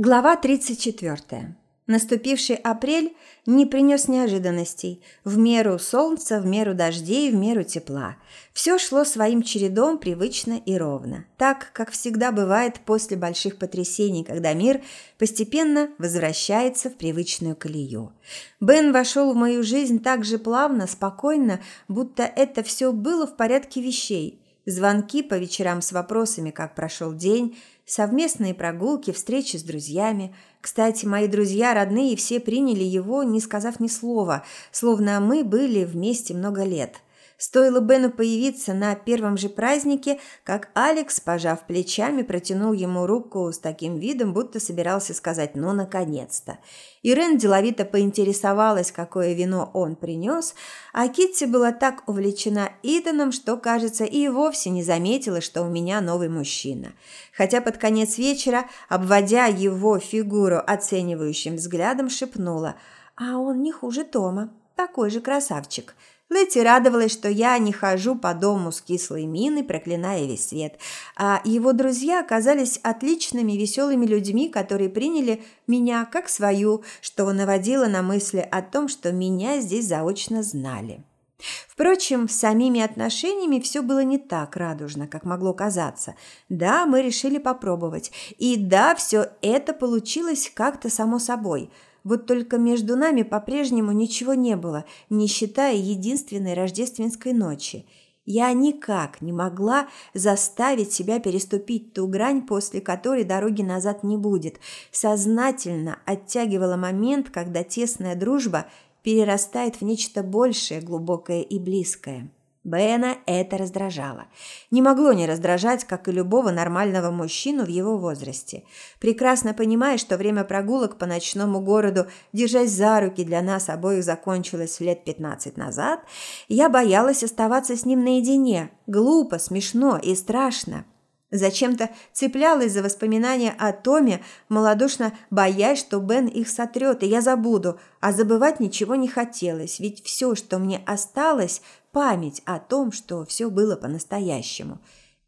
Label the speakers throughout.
Speaker 1: Глава 34. Наступивший апрель не принес неожиданностей. В меру солнца, в меру дождей, в меру тепла. Все шло своим чередом привычно и ровно. Так, как всегда бывает после больших потрясений, когда мир постепенно возвращается в привычную колею. Бен вошел в мою жизнь так же плавно, спокойно, будто это все было в порядке вещей. Звонки по вечерам с вопросами, как прошел день – совместные прогулки, встречи с друзьями. Кстати, мои друзья родные все приняли его, не сказав ни слова, словно мы были вместе много лет. Стоило Бену появиться на первом же празднике, как Алекс, пожав плечами, протянул ему руку с таким видом, будто собирался сказать «ну, наконец-то». Ирен деловито поинтересовалась, какое вино он принес, а Китти была так увлечена Итаном, что, кажется, и вовсе не заметила, что у меня новый мужчина. Хотя под конец вечера, обводя его фигуру оценивающим взглядом, шепнула «А он не хуже Тома, такой же красавчик». Лэти радовалась, что я не хожу по дому с кислой миной, проклиная весь свет. А его друзья оказались отличными, веселыми людьми, которые приняли меня как свою, что наводило на мысли о том, что меня здесь заочно знали. Впрочем, с самими отношениями все было не так радужно, как могло казаться. Да, мы решили попробовать. И да, все это получилось как-то само собой – вот только между нами по-прежнему ничего не было, не считая единственной рождественской ночи. Я никак не могла заставить себя переступить ту грань, после которой дороги назад не будет. Сознательно оттягивала момент, когда тесная дружба перерастает в нечто большее, глубокое и близкое. Бена это раздражало. Не могло не раздражать, как и любого нормального мужчину в его возрасте. Прекрасно понимая, что время прогулок по ночному городу, держась за руки, для нас обоих закончилось лет пятнадцать назад, я боялась оставаться с ним наедине. Глупо, смешно и страшно. Зачем-то цеплялась за воспоминания о Томе, малодушно боясь, что Бен их сотрет, и я забуду, а забывать ничего не хотелось, ведь все, что мне осталось – память о том, что все было по-настоящему.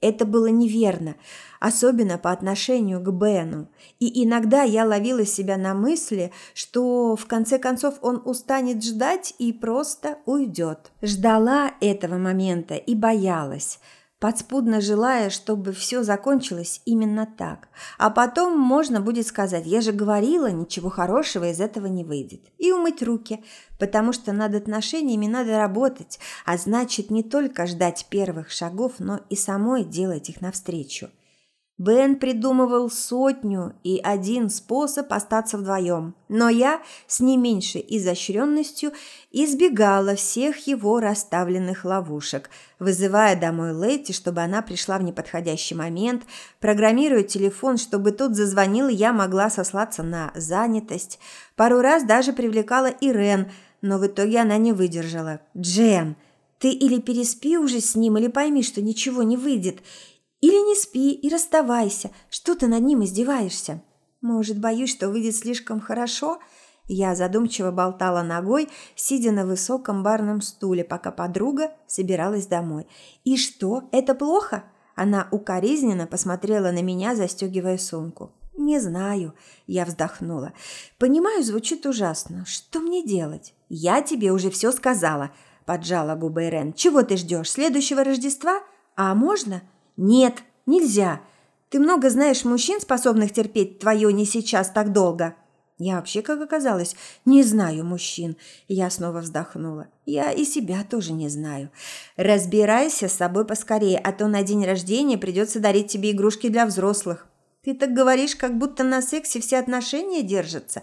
Speaker 1: Это было неверно, особенно по отношению к Бену. И иногда я ловила себя на мысли, что в конце концов он устанет ждать и просто уйдет. Ждала этого момента и боялась – подспудно желая, чтобы все закончилось именно так. А потом можно будет сказать, я же говорила, ничего хорошего из этого не выйдет. И умыть руки, потому что над отношениями надо работать, а значит не только ждать первых шагов, но и самой делать их навстречу. Бен придумывал сотню и один способ остаться вдвоем, но я с не меньшей изощренностью избегала всех его расставленных ловушек, вызывая домой Лэти, чтобы она пришла в неподходящий момент, программируя телефон, чтобы тот зазвонил, и я могла сослаться на занятость. Пару раз даже привлекала Ирен, но в итоге она не выдержала. «Джем, ты или переспи уже с ним, или пойми, что ничего не выйдет». Или не спи и расставайся. Что ты над ним издеваешься? Может, боюсь, что выйдет слишком хорошо? Я задумчиво болтала ногой, сидя на высоком барном стуле, пока подруга собиралась домой. И что, это плохо? Она укоризненно посмотрела на меня, застегивая сумку. «Не знаю», – я вздохнула. «Понимаю, звучит ужасно. Что мне делать?» «Я тебе уже все сказала», – поджала губы Ирен. «Чего ты ждешь? Следующего Рождества? А можно?» «Нет, нельзя. Ты много знаешь мужчин, способных терпеть твое не сейчас так долго». Я вообще, как оказалось, не знаю мужчин. Я снова вздохнула. Я и себя тоже не знаю. Разбирайся с собой поскорее, а то на день рождения придется дарить тебе игрушки для взрослых. Ты так говоришь, как будто на сексе все отношения держатся.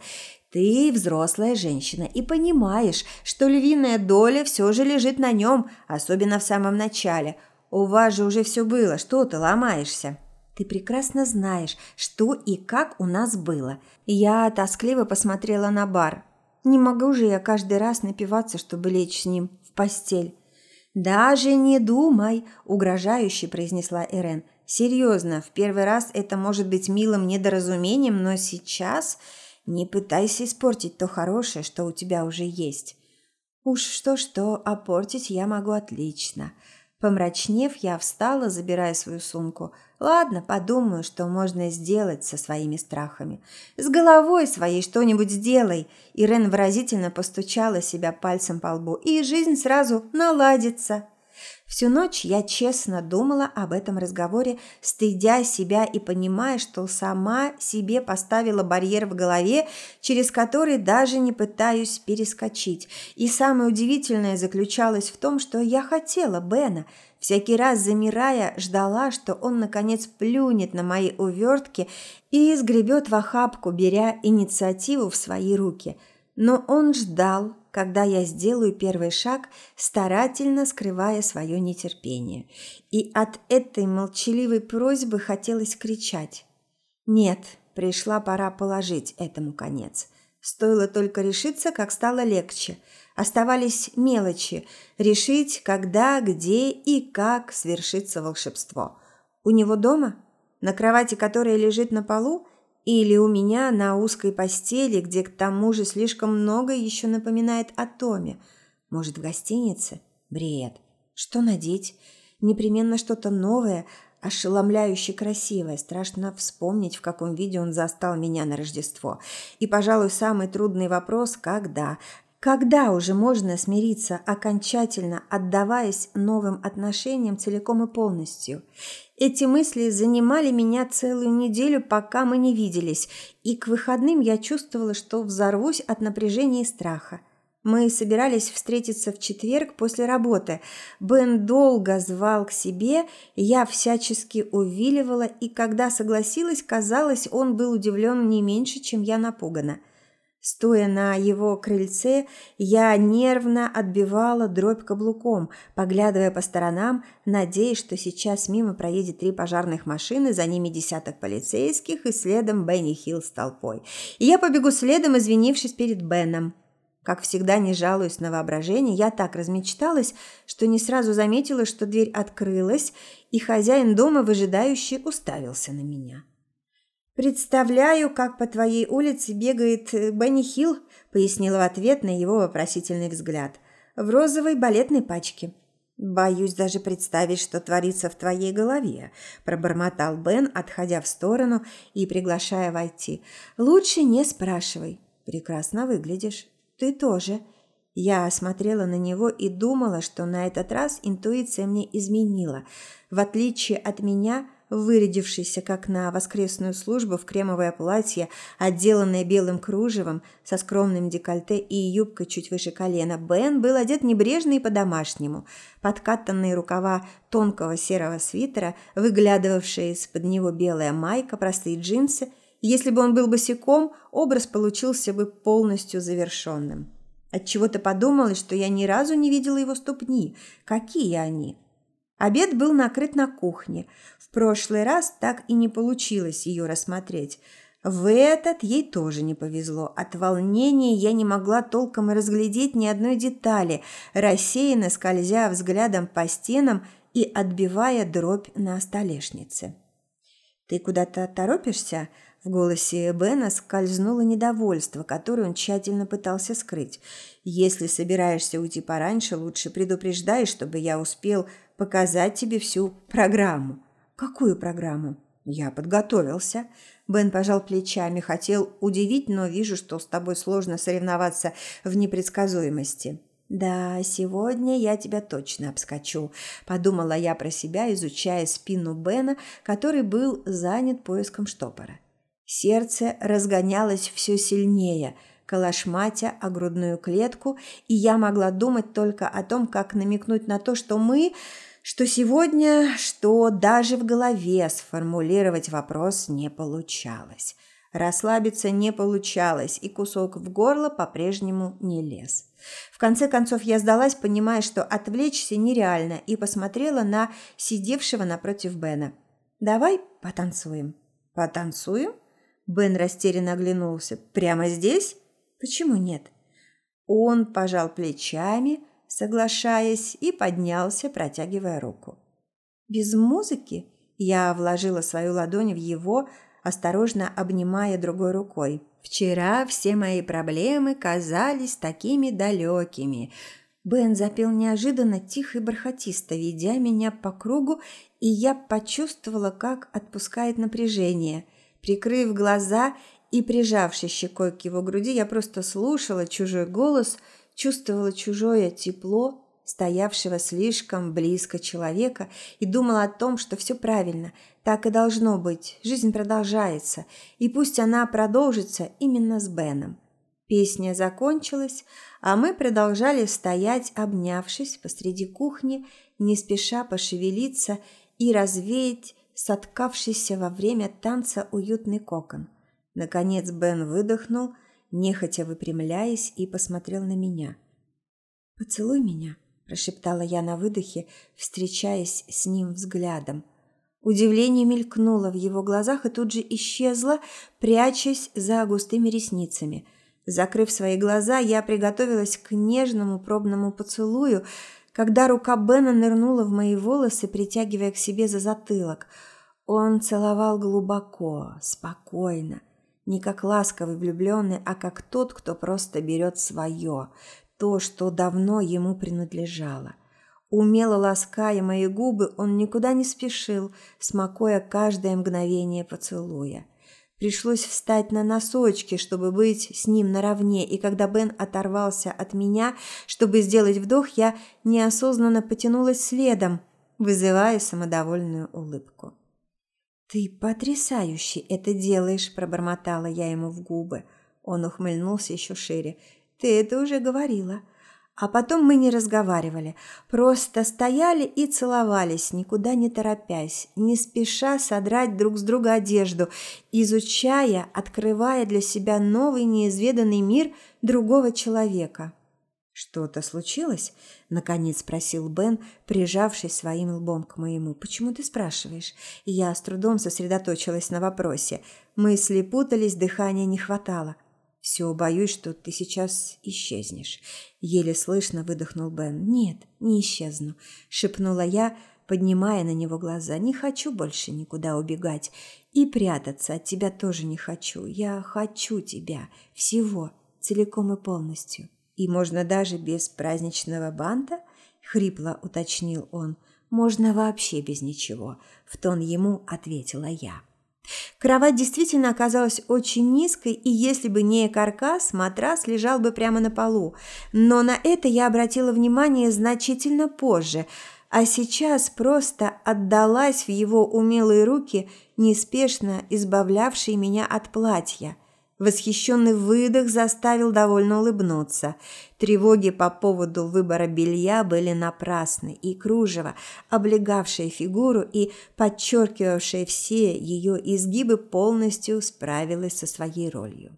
Speaker 1: Ты взрослая женщина и понимаешь, что львиная доля все же лежит на нем, особенно в самом начале – у вас же уже все было, что ты ломаешься? Ты прекрасно знаешь, что и как у нас было. Я тоскливо посмотрела на бар. Не могу же я каждый раз напиваться, чтобы лечь с ним в постель. Даже не думай, угрожающе произнесла Ирен. Серьезно, в первый раз это может быть милым недоразумением, но сейчас не пытайся испортить то хорошее, что у тебя уже есть. Уж что-что, а портить я могу отлично. Помрачнев, я встала, забирая свою сумку. Ладно, подумаю, что можно сделать со своими страхами. С головой своей что-нибудь сделай. Ирен выразительно постучала себя пальцем по лбу, и жизнь сразу наладится. Всю ночь я честно думала об этом разговоре, стыдя себя и понимая, что сама себе поставила барьер в голове, через который даже не пытаюсь перескочить. И самое удивительное заключалось в том, что я хотела Бена, всякий раз замирая, ждала, что он наконец плюнет на мои увертки и сгребет в охапку, беря инициативу в свои руки. Но он ждал, когда я сделаю первый шаг, старательно скрывая свое нетерпение. И от этой молчаливой просьбы хотелось кричать. Нет, пришла пора положить этому конец. Стоило только решиться, как стало легче. Оставались мелочи – решить, когда, где и как свершится волшебство. У него дома? На кровати, которая лежит на полу – или у меня на узкой постели, где к тому же слишком много еще напоминает о Томе. Может, в гостинице? Бред. Что надеть? Непременно что-то новое, ошеломляюще красивое. Страшно вспомнить, в каком виде он застал меня на Рождество. И, пожалуй, самый трудный вопрос – когда? Когда уже можно смириться, окончательно отдаваясь новым отношениям целиком и полностью? Эти мысли занимали меня целую неделю, пока мы не виделись, и к выходным я чувствовала, что взорвусь от напряжения и страха. Мы собирались встретиться в четверг после работы. Бен долго звал к себе, я всячески увиливала, и когда согласилась, казалось, он был удивлен не меньше, чем я напугана. Стоя на его крыльце, я нервно отбивала дробь каблуком, поглядывая по сторонам, надеясь, что сейчас мимо проедет три пожарных машины, за ними десяток полицейских и следом Бенни Хилл с толпой. И я побегу следом, извинившись перед Беном. Как всегда, не жалуясь на воображение, я так размечталась, что не сразу заметила, что дверь открылась, и хозяин дома выжидающе уставился на меня. «Представляю, как по твоей улице бегает э, Бенни Хилл», пояснила в ответ на его вопросительный взгляд. «В розовой балетной пачке». «Боюсь даже представить, что творится в твоей голове», – пробормотал Бен, отходя в сторону и приглашая войти. «Лучше не спрашивай. Прекрасно выглядишь. Ты тоже». Я смотрела на него и думала, что на этот раз интуиция мне изменила. В отличие от меня – вырядившийся как на воскресную службу в кремовое платье, отделанное белым кружевом, со скромным декольте и юбкой чуть выше колена, Бен был одет небрежно и по-домашнему. Подкатанные рукава тонкого серого свитера, выглядывавшая из-под него белая майка, простые джинсы. Если бы он был босиком, образ получился бы полностью завершенным. Отчего-то подумалось, что я ни разу не видела его ступни. Какие они? Обед был накрыт на кухне. В прошлый раз так и не получилось ее рассмотреть. В этот ей тоже не повезло. От волнения я не могла толком разглядеть ни одной детали, рассеянно скользя взглядом по стенам и отбивая дробь на столешнице. «Ты куда-то торопишься?» В голосе Бена скользнуло недовольство, которое он тщательно пытался скрыть. «Если собираешься уйти пораньше, лучше предупреждай, чтобы я успел показать тебе всю программу». «Какую программу?» «Я подготовился». Бен пожал плечами, хотел удивить, но вижу, что с тобой сложно соревноваться в непредсказуемости. «Да, сегодня я тебя точно обскочу», – подумала я про себя, изучая спину Бена, который был занят поиском штопора. Сердце разгонялось все сильнее, калашматя о грудную клетку, и я могла думать только о том, как намекнуть на то, что мы, что сегодня, что даже в голове сформулировать вопрос не получалось. Расслабиться не получалось, и кусок в горло по-прежнему не лез. В конце концов я сдалась, понимая, что отвлечься нереально, и посмотрела на сидевшего напротив Бена. «Давай потанцуем». «Потанцуем?» Бен растерянно оглянулся. «Прямо здесь? Почему нет?» Он пожал плечами, соглашаясь, и поднялся, протягивая руку. «Без музыки?» Я вложила свою ладонь в его, осторожно обнимая другой рукой. «Вчера все мои проблемы казались такими далекими. Бен запел неожиданно тихо и бархатисто, ведя меня по кругу, и я почувствовала, как отпускает напряжение. Прикрыв глаза и прижавшись щекой к его груди, я просто слушала чужой голос, чувствовала чужое тепло, стоявшего слишком близко человека, и думала о том, что все правильно, так и должно быть, жизнь продолжается, и пусть она продолжится именно с Беном. Песня закончилась, а мы продолжали стоять, обнявшись посреди кухни, не спеша пошевелиться и развеять соткавшийся во время танца уютный кокон. Наконец Бен выдохнул, нехотя выпрямляясь, и посмотрел на меня. «Поцелуй меня», – прошептала я на выдохе, встречаясь с ним взглядом. Удивление мелькнуло в его глазах и тут же исчезло, прячась за густыми ресницами – Закрыв свои глаза, я приготовилась к нежному пробному поцелую, когда рука Бена нырнула в мои волосы, притягивая к себе за затылок. Он целовал глубоко, спокойно, не как ласковый влюбленный, а как тот, кто просто берет свое, то, что давно ему принадлежало. Умело лаская мои губы, он никуда не спешил, смакуя каждое мгновение поцелуя. Пришлось встать на носочки, чтобы быть с ним наравне, и когда Бен оторвался от меня, чтобы сделать вдох, я неосознанно потянулась следом, вызывая самодовольную улыбку. «Ты потрясающе это делаешь», – пробормотала я ему в губы. Он ухмыльнулся еще шире. «Ты это уже говорила». А потом мы не разговаривали, просто стояли и целовались, никуда не торопясь, не спеша содрать друг с друга одежду, изучая, открывая для себя новый неизведанный мир другого человека. «Что-то случилось?» – наконец спросил Бен, прижавшись своим лбом к моему. «Почему ты спрашиваешь?» Я с трудом сосредоточилась на вопросе. Мысли путались, дыхания не хватало – все, боюсь, что ты сейчас исчезнешь. Еле слышно выдохнул Бен. Нет, не исчезну, шепнула я, поднимая на него глаза. Не хочу больше никуда убегать и прятаться от тебя тоже не хочу. Я хочу тебя всего, целиком и полностью. И можно даже без праздничного банта, хрипло уточнил он. Можно вообще без ничего, в тон ему ответила я. Кровать действительно оказалась очень низкой, и если бы не каркас, матрас лежал бы прямо на полу. Но на это я обратила внимание значительно позже, а сейчас просто отдалась в его умелые руки, неспешно избавлявшие меня от платья – Восхищенный выдох заставил довольно улыбнуться. Тревоги по поводу выбора белья были напрасны, и кружево, облегавшее фигуру и подчеркивавшее все ее изгибы, полностью справилось со своей ролью.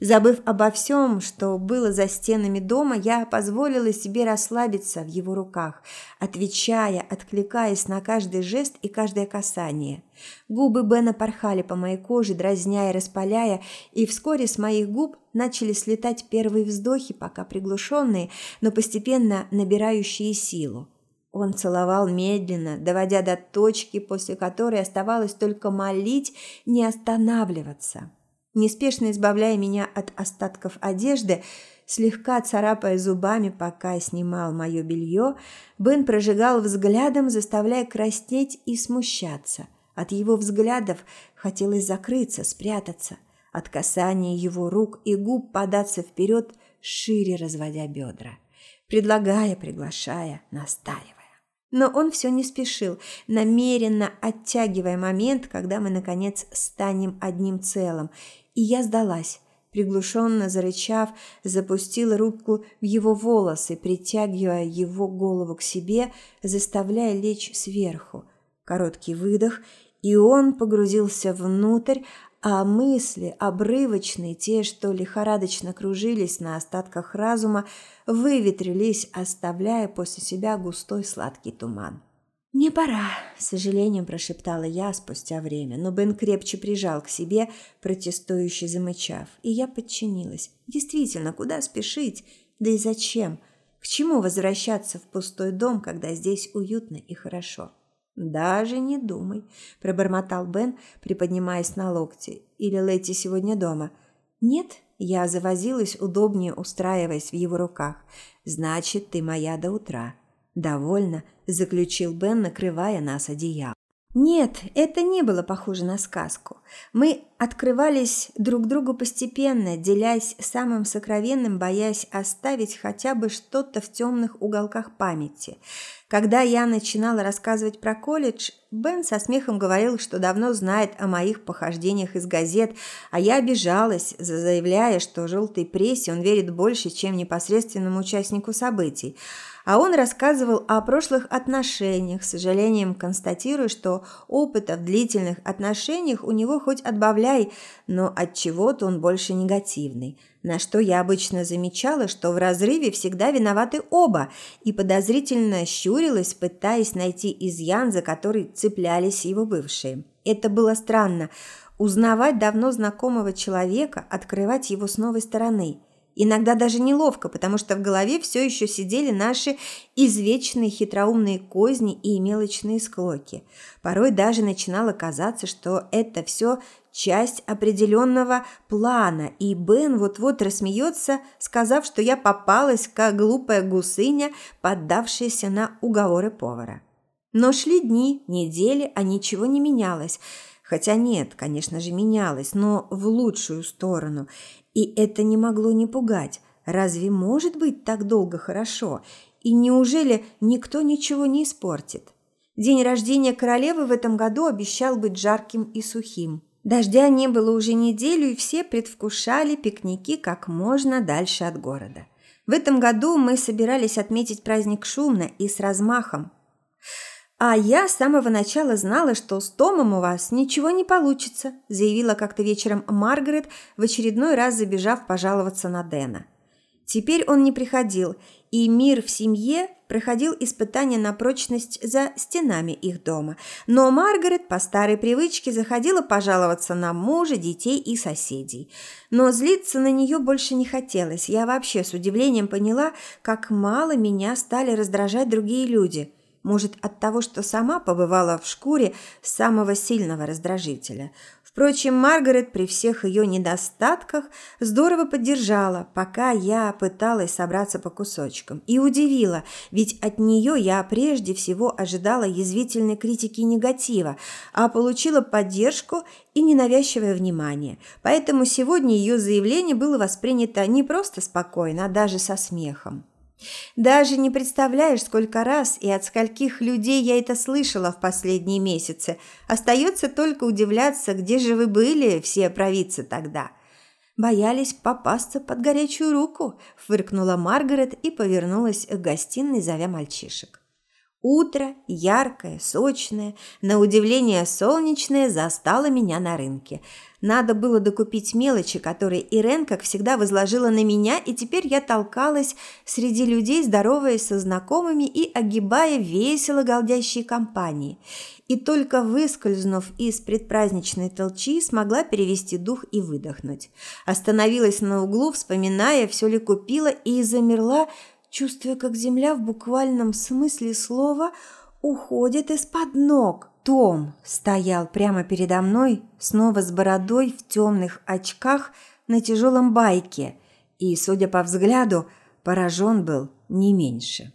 Speaker 1: Забыв обо всем, что было за стенами дома, я позволила себе расслабиться в его руках, отвечая, откликаясь на каждый жест и каждое касание. Губы Бена порхали по моей коже, дразняя и распаляя, и вскоре с моих губ начали слетать первые вздохи, пока приглушенные, но постепенно набирающие силу. Он целовал медленно, доводя до точки, после которой оставалось только молить не останавливаться неспешно избавляя меня от остатков одежды, слегка царапая зубами, пока снимал мое белье, Бен прожигал взглядом, заставляя краснеть и смущаться. От его взглядов хотелось закрыться, спрятаться, от касания его рук и губ податься вперед, шире разводя бедра, предлагая, приглашая, настаивая. Но он все не спешил, намеренно оттягивая момент, когда мы, наконец, станем одним целым, и я сдалась. Приглушенно зарычав, запустила руку в его волосы, притягивая его голову к себе, заставляя лечь сверху. Короткий выдох, и он погрузился внутрь, а мысли, обрывочные, те, что лихорадочно кружились на остатках разума, выветрились, оставляя после себя густой сладкий туман. «Мне пора», – с сожалением прошептала я спустя время, но Бен крепче прижал к себе, протестующе замычав, и я подчинилась. Действительно, куда спешить? Да и зачем? К чему возвращаться в пустой дом, когда здесь уютно и хорошо? «Даже не думай», – пробормотал Бен, приподнимаясь на локти. «Или Лэти сегодня дома?» «Нет», – Я завозилась, удобнее устраиваясь в его руках. «Значит, ты моя до утра». «Довольно», – заключил Бен, накрывая нас одеялом. Нет, это не было похоже на сказку. Мы открывались друг другу постепенно, делясь самым сокровенным, боясь оставить хотя бы что-то в темных уголках памяти. Когда я начинала рассказывать про колледж, Бен со смехом говорил, что давно знает о моих похождениях из газет, а я обижалась, заявляя, что желтой прессе он верит больше, чем непосредственному участнику событий – а он рассказывал о прошлых отношениях, с сожалением констатируя, что опыта в длительных отношениях у него хоть отбавляй, но от чего-то он больше негативный. На что я обычно замечала, что в разрыве всегда виноваты оба, и подозрительно щурилась, пытаясь найти изъян, за который цеплялись его бывшие. Это было странно – узнавать давно знакомого человека, открывать его с новой стороны – Иногда даже неловко, потому что в голове все еще сидели наши извечные хитроумные козни и мелочные склоки. Порой даже начинало казаться, что это все часть определенного плана, и Бен вот-вот рассмеется, сказав, что я попалась, как глупая гусыня, поддавшаяся на уговоры повара. Но шли дни, недели, а ничего не менялось. Хотя нет, конечно же, менялось, но в лучшую сторону. И это не могло не пугать. Разве может быть так долго хорошо? И неужели никто ничего не испортит? День рождения королевы в этом году обещал быть жарким и сухим. Дождя не было уже неделю, и все предвкушали пикники как можно дальше от города. В этом году мы собирались отметить праздник шумно и с размахом. «А я с самого начала знала, что с Томом у вас ничего не получится», заявила как-то вечером Маргарет, в очередной раз забежав пожаловаться на Дэна. Теперь он не приходил, и мир в семье проходил испытания на прочность за стенами их дома. Но Маргарет по старой привычке заходила пожаловаться на мужа, детей и соседей. Но злиться на нее больше не хотелось. Я вообще с удивлением поняла, как мало меня стали раздражать другие люди – может, от того, что сама побывала в шкуре самого сильного раздражителя. Впрочем, Маргарет при всех ее недостатках здорово поддержала, пока я пыталась собраться по кусочкам. И удивила, ведь от нее я прежде всего ожидала язвительной критики и негатива, а получила поддержку и ненавязчивое внимание. Поэтому сегодня ее заявление было воспринято не просто спокойно, а даже со смехом. Даже не представляешь, сколько раз и от скольких людей я это слышала в последние месяцы. Остается только удивляться, где же вы были, все провидцы тогда. Боялись попасться под горячую руку, фыркнула Маргарет и повернулась к гостиной, зовя мальчишек. Утро, яркое, сочное, на удивление солнечное, застало меня на рынке. Надо было докупить мелочи, которые Ирен, как всегда, возложила на меня, и теперь я толкалась среди людей, здороваясь со знакомыми и огибая весело галдящие компании. И только выскользнув из предпраздничной толчи, смогла перевести дух и выдохнуть. Остановилась на углу, вспоминая, все ли купила, и замерла, чувствуя, как земля в буквальном смысле слова уходит из-под ног. Том стоял прямо передо мной, снова с бородой в темных очках на тяжелом байке, и, судя по взгляду, поражен был не меньше.